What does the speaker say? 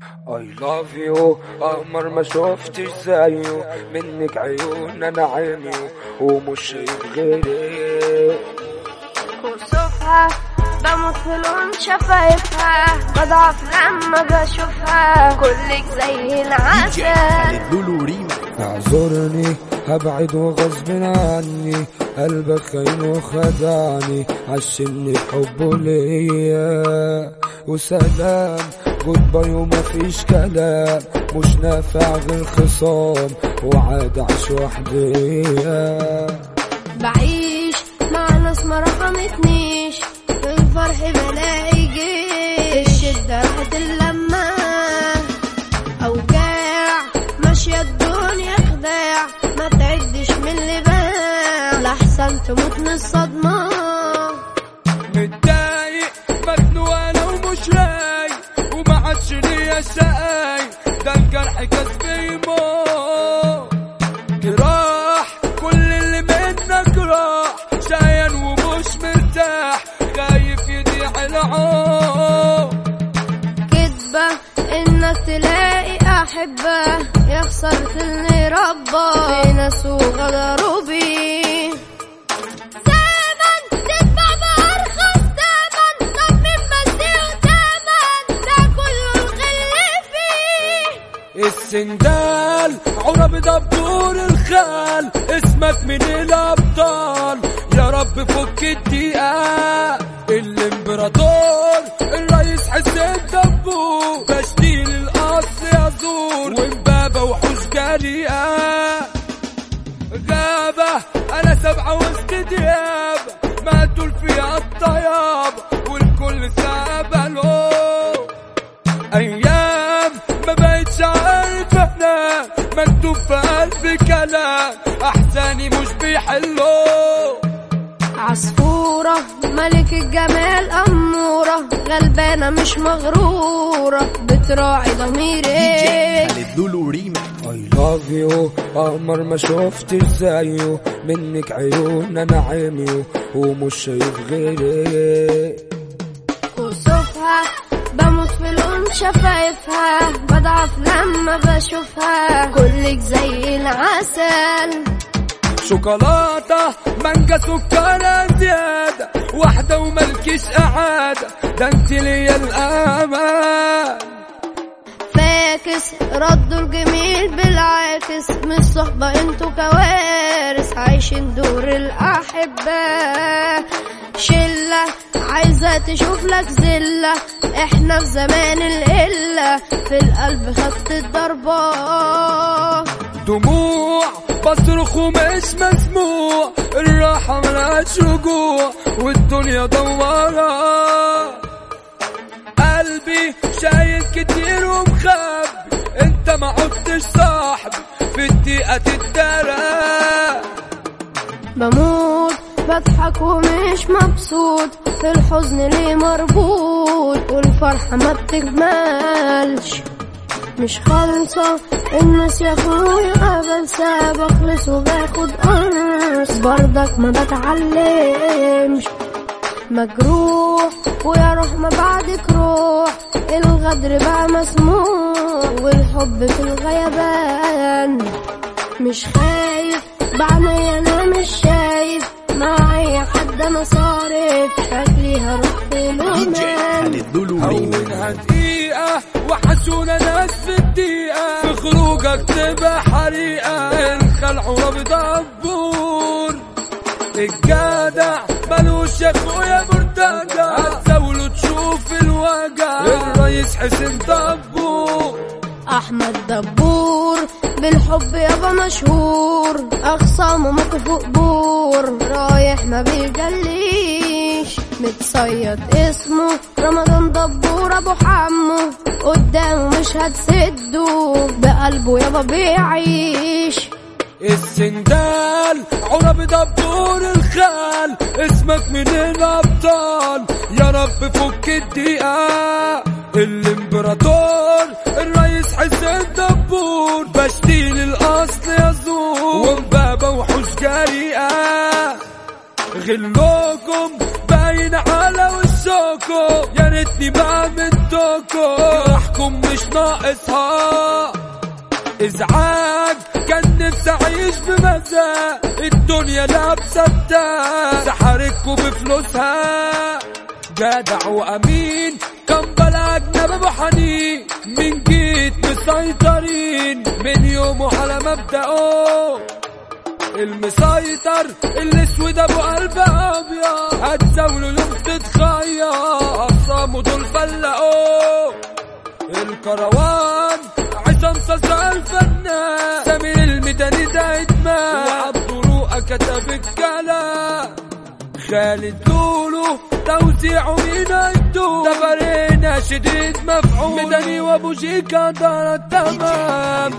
I love you قمر ما شفتش زيه منك عيون أنا عيني ومش شايف غيرك وصوفها بموت في لون شفايفها بضعف لما بشوفها. كلك زي العسل. لولو ريما أعذرني هبعد وغصب عني قلبك خاين وخدعني عشمني بحبه ليا. وسلام جود باي ومفيش كلام مش نافع غير خصام وعاد عش وحديا بعيش مع ناس ما رحمتنيش في الفرح بلاقي جيش. الشدة راحت اللمة أوجاع ماشية الدنيا خداع ما تعدش من اللي باع. لحسن تموت من الصدمة. شقاي ده الجرح كسبي موت. جراح كل اللي منك راح. شايل ومش مرتاح خايف يضيع العمر. كدبة إنك تلاقي أحبة. يا خسرت اللي ربى. في ناس وغدروا بيه. السندال. عرب دبور الخال اسمك من الأبطال. يا رب فك الدقيقة الإمبراطور الرئيس حسين دبور. تشتيل الاصل يزور وامبابة وحوش جريئة غابة أنا سبعة وسط دياب. ما تقول فيها الطياب والكل ما بقتش أنا مكتوب في قلبي كلام أحزاني مش بيحلوا عصفورة ملك الجمال أمورة غلبانة مش مغرورة بتراعي ضميرك ريما I love you قمر ما شفتش زيه منك عيون أنا عيني ومش شايف غيرك لون شفايفها بضعف لما بشوفها. كلك زي العسل. شوكولاتة مانجا سكر زيادة. واحدة وملكش قعادة ده انت ليا الأمان فاكس ردوا الجميل بالعاكس. من الصحبة أنتوا كوارث. عايشين دور الأحبة. شلة عايزة تشوف لك زلة. إحنا في زمان القلة. في القلب خدت الضربة دموع بصرخ ومش مسموع. الراحة ملهاش رجوع. والدنيا دوارة. قلبي شايل كتير ومخبي. أنت ما عدتش صاحبي. في الدقيقة تتدرى بموت. بضحك ومش مبسوط. في الحزن ليه مربوط والفرحة ما بتكملش مش خالصة الناس يا اخويا قبل ساب وباخد قرص برضك ما بتعلمش. مجروح ويا روح ما بعدك روح. الغدر بقى مسموح والحب في الغيبان مش خايف بعيني أنا مش شايف. خالد لولو ريما هونها دقيقة وحشونا ناس في الدقيقة. في خروجك تبقى حريقة. الخلع رابط دبور الجدع ملوش يا اخويا مرتجع. هتزاوله تشوف الوجع. الرئيس حسين دبور. أحمد دبور. بالحب يابا مشهور. اخصامه موقف قبور رايح ما بيجليش. متصيد اسمه رمضان دبور. أبو حمو قدامه مش هتسده. بقلبه يابا بيعيش. السندال عرب دبور الخال. اسمك من الأبطال. يا رب فك الدقيقة. الامبراطور غلوكم باين على معاكو يا ريتني ما منتوكو. جراحكم مش ناقصها. إزعاج كان نفسي أعيش بمزاج. الدنيا لابسه بتاع سحرتكوا بفلوسها. جدع وامين كان بلا اجنبي أبو حنين. من جيت مسيطرين من يومه على مبدأه. المسيطر الأسود أبو قلب ابيض هتزاوله يوم تتخير اقسامه دول فلقوه الكروان عصام صاصا الفنان سمير الميداني ده ادمان وعبد رؤى كتب الكلام. خالد لولو توزيعه مين هيدو ده ناشد مفعول. ميداني وابو شيكا دار التمام.